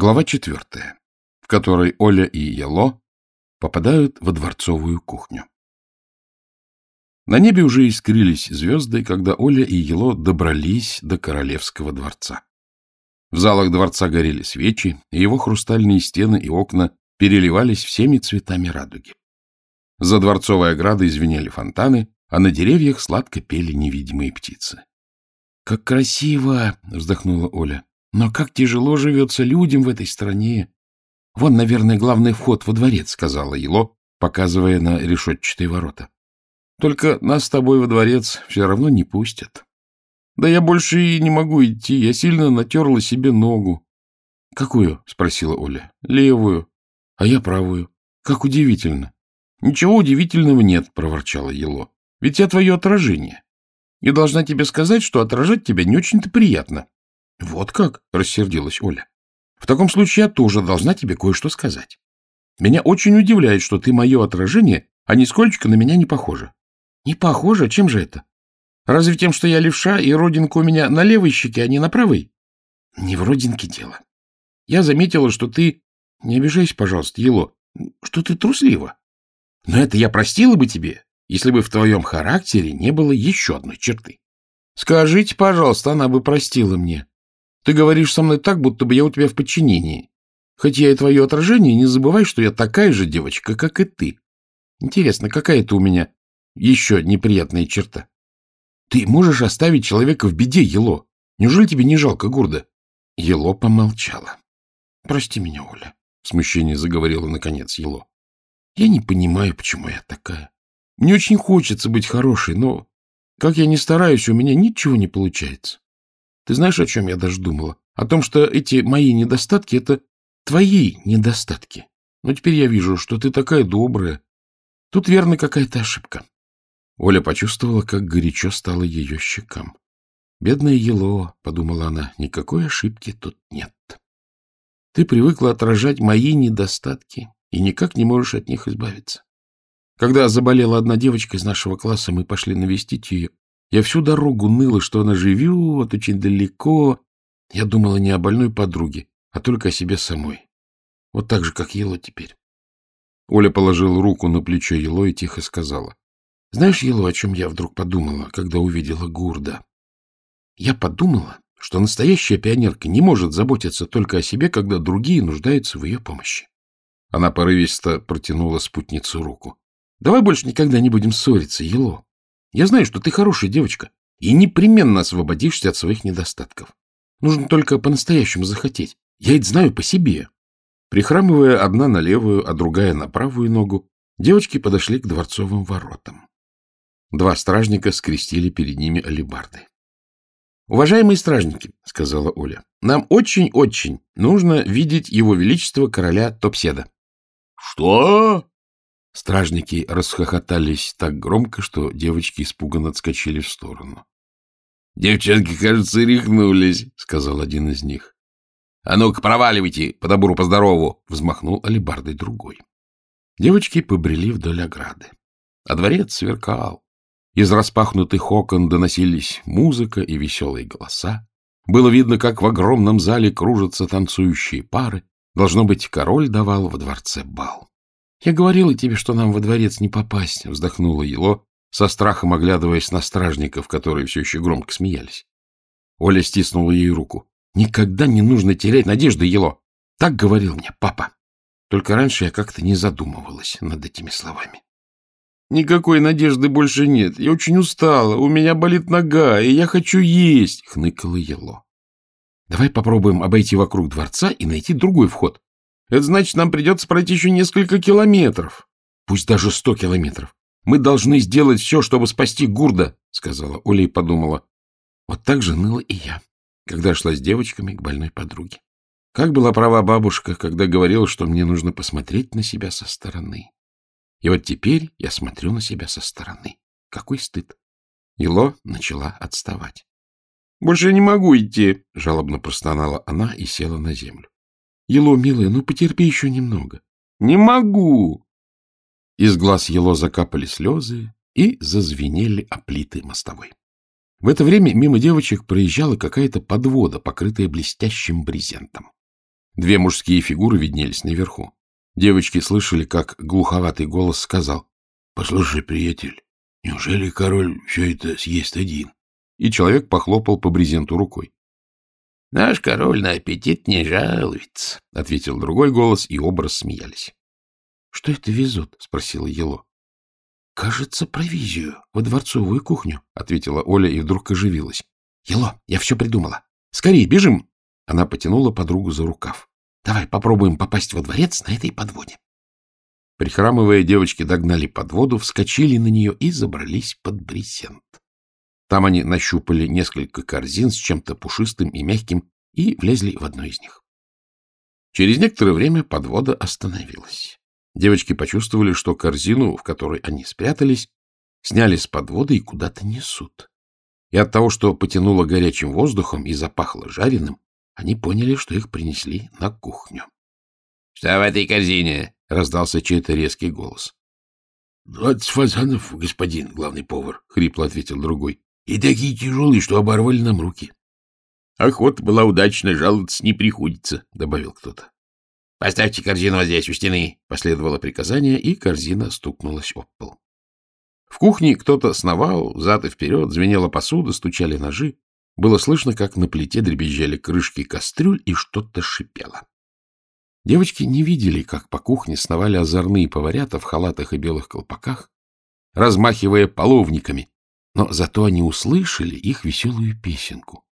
Глава четвертая, в которой Оля и Ело попадают во дворцовую кухню. На небе уже искрились звезды, когда Оля и Ело добрались до королевского дворца. В залах дворца горели свечи, и его хрустальные стены и окна переливались всеми цветами радуги. За дворцовой оградой звенели фонтаны, а на деревьях сладко пели невидимые птицы. — Как красиво! — вздохнула Оля. — Но как тяжело живется людям в этой стране! — Вон, наверное, главный вход во дворец, — сказала Ело, показывая на решетчатые ворота. — Только нас с тобой во дворец все равно не пустят. — Да я больше и не могу идти, я сильно натерла себе ногу. — Какую? — спросила Оля. — Левую. — А я правую. Как удивительно. — Ничего удивительного нет, — проворчала Ело. — Ведь я твое отражение. И должна тебе сказать, что отражать тебя не очень-то приятно. — Вот как? — рассердилась Оля. — В таком случае я тоже должна тебе кое-что сказать. Меня очень удивляет, что ты мое отражение, а нисколько на меня не похожа. — Не похожа? Чем же это? Разве тем, что я левша, и родинка у меня на левой щеке, а не на правой? — Не в родинке дело. Я заметила, что ты... Не обижайся, пожалуйста, Ело, что ты труслива. Но это я простила бы тебе, если бы в твоем характере не было еще одной черты. Скажите, пожалуйста, она бы простила мне. Ты говоришь со мной так, будто бы я у тебя в подчинении. Хоть я и твое отражение, не забывай, что я такая же девочка, как и ты. Интересно, какая это у меня еще неприятная черта? Ты можешь оставить человека в беде, Ело. Неужели тебе не жалко Гурда? Ело помолчала. — Прости меня, Оля, — в смущении заговорила наконец Ело. Я не понимаю, почему я такая. Мне очень хочется быть хорошей, но, как я ни стараюсь, у меня ничего не получается. Ты знаешь, о чем я даже думала? О том, что эти мои недостатки — это твои недостатки. Но теперь я вижу, что ты такая добрая. Тут, верно, какая-то ошибка. Оля почувствовала, как горячо стало ее щекам. «Бедное Ело», — подумала она, — «никакой ошибки тут нет. Ты привыкла отражать мои недостатки, и никак не можешь от них избавиться. Когда заболела одна девочка из нашего класса, мы пошли навестить ее. Я всю дорогу ныла, что она живет очень далеко. Я думала не о больной подруге, а только о себе самой. Вот так же, как Ело теперь. Оля положила руку на плечо Ело и тихо сказала. — Знаешь, Ело, о чем я вдруг подумала, когда увидела Гурда? Я подумала, что настоящая пионерка не может заботиться только о себе, когда другие нуждаются в ее помощи. Она порывисто протянула спутницу руку. — Давай больше никогда не будем ссориться, Ело. Я знаю, что ты хорошая девочка и непременно освободишься от своих недостатков. Нужно только по-настоящему захотеть. Я ведь знаю по себе. Прихрамывая одна на левую, а другая на правую ногу, девочки подошли к дворцовым воротам. Два стражника скрестили перед ними алебарды. — Уважаемые стражники, — сказала Оля, — нам очень-очень нужно видеть его величество короля Топседа. «Что?» Стражники расхохотались так громко, что девочки испуганно отскочили в сторону. «Девчонки, кажется, рехнулись», — сказал один из них. «А ну-ка, проваливайте, по добру, по здорову!» — взмахнул алебардой другой. Девочки побрели вдоль ограды. А дворец сверкал. Из распахнутых окон доносились музыка и веселые голоса. Было видно, как в огромном зале кружатся танцующие пары, Должно быть, король давал во дворце бал. — Я говорила тебе, что нам во дворец не попасть, — вздохнула Ело, со страхом оглядываясь на стражников, которые все еще громко смеялись. Оля стиснула ей руку. — Никогда не нужно терять надежды, Ело. Так говорил мне папа. Только раньше я как-то не задумывалась над этими словами. — Никакой надежды больше нет. Я очень устала, у меня болит нога, и я хочу есть, — хныкала Ело. Давай попробуем обойти вокруг дворца и найти другой вход. Это значит, нам придется пройти еще несколько километров. Пусть даже сто километров. Мы должны сделать все, чтобы спасти Гурда, — сказала Оля и подумала. Вот так же ныла и я, когда шла с девочками к больной подруге. Как была права бабушка, когда говорила, что мне нужно посмотреть на себя со стороны. И вот теперь я смотрю на себя со стороны. Какой стыд. Ило начала отставать. — Больше я не могу идти, — жалобно простонала она и села на землю. — Ело, милая, ну потерпи еще немного. — Не могу. Из глаз Ело закапали слезы и зазвенели оплиты мостовой. В это время мимо девочек проезжала какая-то подвода, покрытая блестящим брезентом. Две мужские фигуры виднелись наверху. Девочки слышали, как глуховатый голос сказал. — Послушай, приятель, неужели король все это съест один? И человек похлопал по брезенту рукой. — Наш король на аппетит не жалуется, — ответил другой голос, и оба рассмеялись. — Что это везут? — спросила Ело. — Кажется, провизию, во дворцовую кухню, — ответила Оля и вдруг оживилась. — Ело, я все придумала. Скорее, бежим! Она потянула подругу за рукав. — Давай попробуем попасть во дворец на этой подводе. Прихрамывая, девочки догнали подводу, вскочили на нее и забрались под брезент. Там они нащупали несколько корзин с чем-то пушистым и мягким и влезли в одну из них. Через некоторое время подвода остановилась. Девочки почувствовали, что корзину, в которой они спрятались, сняли с подводы и куда-то несут. И от того, что потянуло горячим воздухом и запахло жареным, они поняли, что их принесли на кухню. — Что в этой корзине? — раздался чей-то резкий голос. — Двадцать фазанов, господин главный повар, — хрипло ответил другой. — И такие тяжелые, что оборвали нам руки. — Охота была удачная, жаловаться не приходится, — добавил кто-то. — Поставьте корзину вот здесь, у стены, — последовало приказание, и корзина стукнулась об пол. В кухне кто-то сновал, зад и вперед, звенела посуда, стучали ножи. Было слышно, как на плите дребезжали крышки кастрюль, и что-то шипело. Девочки не видели, как по кухне сновали озорные поварята в халатах и белых колпаках, размахивая половниками, но зато они услышали их веселую песенку.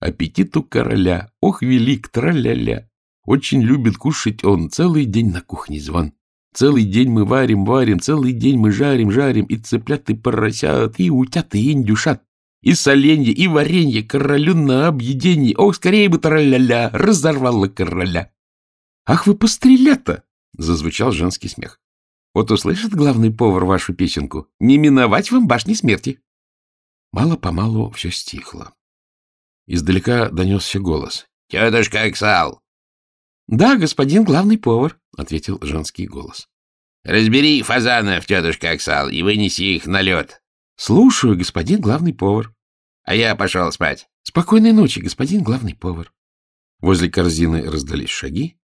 Аппетит у короля, ох, велик, траля-ля. Очень любит кушать он, целый день на кухне звон. Целый день мы варим, варим, целый день мы жарим, жарим, и цыплят, и поросят, и утят, и индюшат, и соленье, и варенье королю на объедение. Ох, скорее бы траля-ля, разорвала короля. Ах вы пострелят-то! Зазвучал женский смех. Вот услышит главный повар вашу песенку. Не миновать вам башни смерти. Мало-помалу все стихло. Издалека донесся голос. — Тетушка Эксал! — Да, господин главный повар, — ответил женский голос. — Разбери фазанов, тетушка Оксал, и вынеси их на лед. — Слушаю, господин главный повар. — А я пошел спать. — Спокойной ночи, господин главный повар. Возле корзины раздались шаги.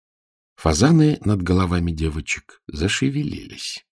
Фазаны над головами девочек зашевелились.